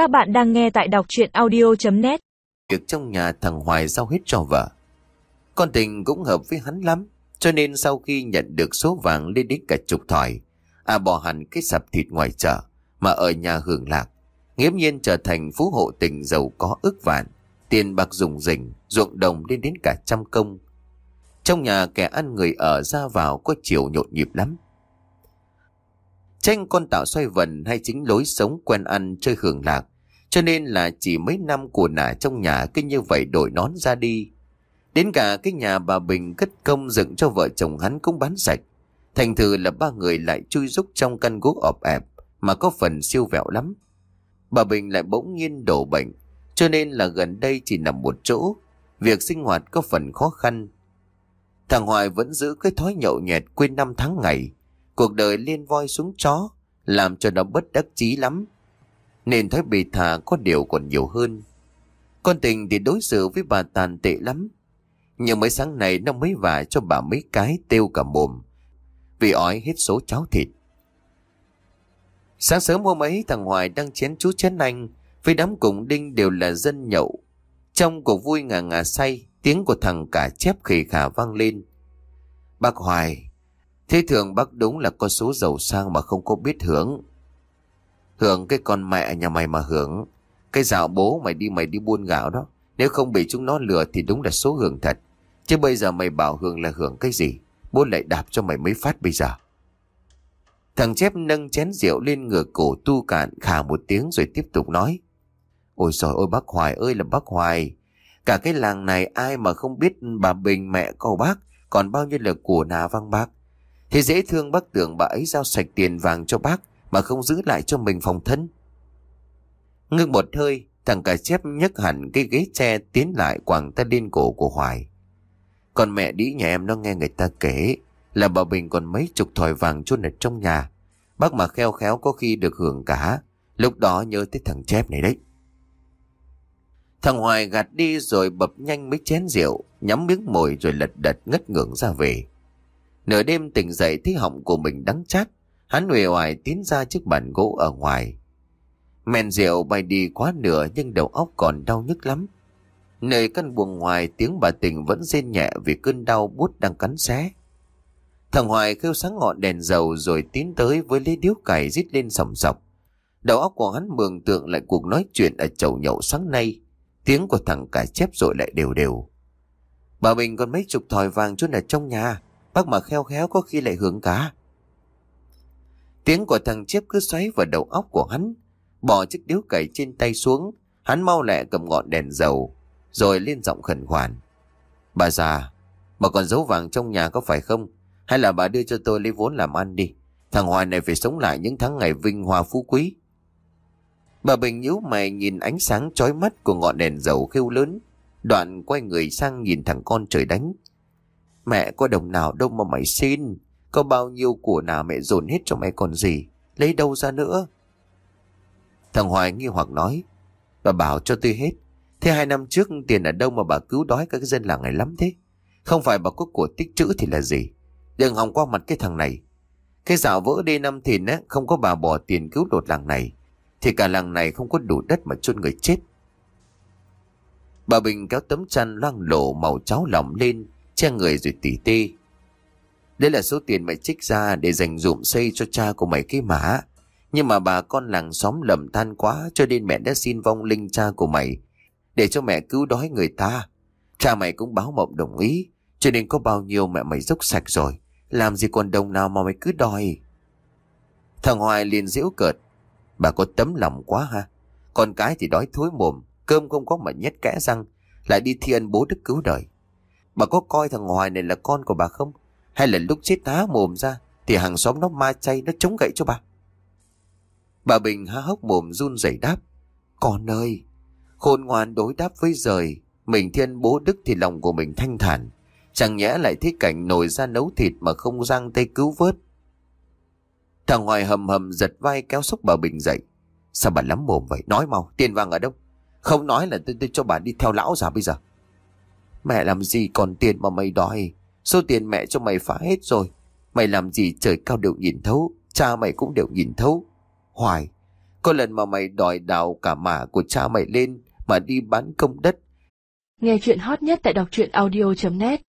Các bạn đang nghe tại đọc chuyện audio.net Việc trong nhà thằng Hoài giao hết cho vợ. Con tình cũng hợp với hắn lắm. Cho nên sau khi nhận được số vàng lên đến cả chục thỏi, à bỏ hẳn cái sạp thịt ngoài chợ mà ở nhà hưởng lạc. Nghiễm nhiên trở thành phú hộ tình giàu có ước vạn, tiền bạc dùng rỉnh, ruộng đồng lên đến cả trăm công. Trong nhà kẻ ăn người ở ra vào có chiều nhộn nhịp lắm. Tranh con tạo xoay vần hay chính lối sống quen ăn chơi hưởng lạc. Cho nên là chỉ mấy năm của nả trong nhà cứ như vậy đổi nón ra đi. Đến cả cái nhà bà Bình cất công dựng cho vợ chồng hắn cũng bán sạch. Thành thử là ba người lại chui rúc trong căn gỗ ọp ẹp mà có phần siêu vẹo lắm. Bà Bình lại bỗng nhiên đổ bệnh, cho nên là gần đây chỉ nằm một chỗ. Việc sinh hoạt có phần khó khăn. Thằng Hoài vẫn giữ cái thói nhậu nhẹt quên năm tháng ngày. Cuộc đời liên voi xuống chó, làm cho nó bất đắc chí lắm. Nên thấy bị thà có điều còn nhiều hơn. Con tình thì đối xử với bà tàn tệ lắm. Nhưng mấy sáng nay nó mới vả cho bà mấy cái tiêu cả mồm. Vì ói hết số cháo thịt. Sáng sớm hôm ấy thằng Hoài đang chén chú chén anh với đám cùng đinh đều là dân nhậu. Trong cuộc vui ngà ngà say, tiếng của thằng cả chép khỉ khả vang lên. Bác Hoài, thế thường bác đúng là có số giàu sang mà không có biết hưởng. Hưởng cái con mẹ nhà mày mà hưởng. Cái dạo bố mày đi mày đi buôn gạo đó. Nếu không bị chúng nó lừa thì đúng là số hưởng thật. Chứ bây giờ mày bảo hưởng là hưởng cái gì? Bố lại đạp cho mày mấy phát bây giờ. Thằng chép nâng chén rượu lên ngửa cổ tu cạn khả một tiếng rồi tiếp tục nói. Ôi trời ơi, bác Hoài ơi là bác Hoài. Cả cái làng này ai mà không biết bà Bình mẹ cậu bác, còn bao nhiêu là của nà văng bác. Thế dễ thương bác tưởng bà ấy giao sạch tiền vàng cho bác mà không giữ lại cho mình phòng thân. Ngưng một hơi, thằng cả chép nhấc hẳn cái ghế tre tiến lại quàng ta lên cổ của Hoài. Còn mẹ đĩ nhà em nó nghe người ta kể là bà Bình còn mấy chục thỏi vàng chôn ở trong nhà. Bác mà khéo khéo có khi được hưởng cả. Lúc đó nhớ tới thằng chép này đấy. Thằng Hoài gạt đi rồi bập nhanh mấy chén rượu, nhắm miếng mồi rồi lật đật ngất ngưỡng ra về. Nửa đêm tỉnh dậy thấy họng của mình đắng chát, hắn huề hoài tiến ra trước bàn gỗ ở ngoài. Men rượu bay đi quá nửa nhưng đầu óc còn đau nhức lắm. Nơi căn buồng ngoài tiếng bà tình vẫn rên nhẹ vì cơn đau bút đang cắn xé. Thằng Hoài kêu sáng ngọn đèn dầu rồi tiến tới với lấy điếu cày rít lên sòng sọc. Đầu óc của hắn mường tượng lại cuộc nói chuyện ở chầu nhậu sáng nay. Tiếng của thằng cả chép rồi lại đều đều. Bà mình còn mấy chục thỏi vàng chôn ở trong nhà. Bác mà khéo khéo có khi lại hưởng cả. Tiếng của thằng chép cứ xoáy vào đầu óc của hắn. Bỏ chiếc điếu cày trên tay xuống. Hắn mau lẹ cầm ngọn đèn dầu. Rồi lên giọng khẩn khoản. Bà già, bà còn giấu vàng trong nhà có phải không? Hay là bà đưa cho tôi lấy vốn làm ăn đi. Thằng Hoài này phải sống lại những tháng ngày vinh hoa phú quý. Bà Bình nhíu mày nhìn ánh sáng chói mắt của ngọn đèn dầu khêu lớn. Đoạn quay người sang nhìn thằng con trời đánh. Mẹ có đồng nào đâu mà mày xin. Có bao nhiêu của nào mẹ dồn hết cho mày còn gì. Lấy đâu ra nữa. Thằng Hoài nghi hoặc nói. Bà bảo cho tôi hết. Thế hai năm trước tiền ở đâu mà bà cứu đói các dân làng này lắm thế. Không phải bà có của tích chữ thì là gì. Đừng hòng qua mặt cái thằng này. Cái dạo vỡ đi năm thìn á, không có bà bỏ tiền cứu đột làng này. Thì cả làng này không có đủ đất mà chôn người chết. Bà Bình kéo tấm chăn loang lộ màu cháo lỏng lên, che người rồi tỉ tê. Đây là số tiền mày trích ra để dành dụm xây cho cha của mày cái mã. Nhưng mà bà con làng xóm lầm than quá cho nên mẹ đã xin vong linh cha của mày để cho mẹ cứu đói người ta. Cha mày cũng báo mộng đồng ý cho nên có bao nhiêu mẹ mày dốc sạch rồi. Làm gì còn đồng nào mà mày cứ đòi. Thằng Hoài liền giễu cợt. Bà có tấm lòng quá ha. Con cái thì đói thối mồm, cơm không có mà nhét kẽ răng, lại đi thi ân bố đức cứu đời. Bà có coi thằng Hoài này là con của bà không? Hay là lúc chết há mồm ra thì hàng xóm nó ma chay nó chống gậy cho bà? Bà Bình há hốc mồm run rẩy đáp. Con ơi, khôn ngoan đối đáp với rời, mình thiên bố đức thì lòng của mình thanh thản. Chẳng nhẽ lại thấy cảnh nổi ra nấu thịt mà không giang tay cứu vớt. Thằng Hoài hầm hầm giật vai kéo xúc bà Bình dậy. Sao bà lắm mồm vậy? Nói mau, tiền vàng ở đâu? Không nói là tôi, tôi cho bà đi theo lão già bây giờ. Mẹ làm gì còn tiền mà mày đòi? Số tiền mẹ cho mày phá hết rồi. Mày làm gì trời cao đều nhìn thấu, cha mày cũng đều nhìn thấu. Hoài, Có lần mà mày đòi đào cả mả của cha mày lên mà đi bán công đất. Nghe chuyện hot nhất tại đọc truyện audio.net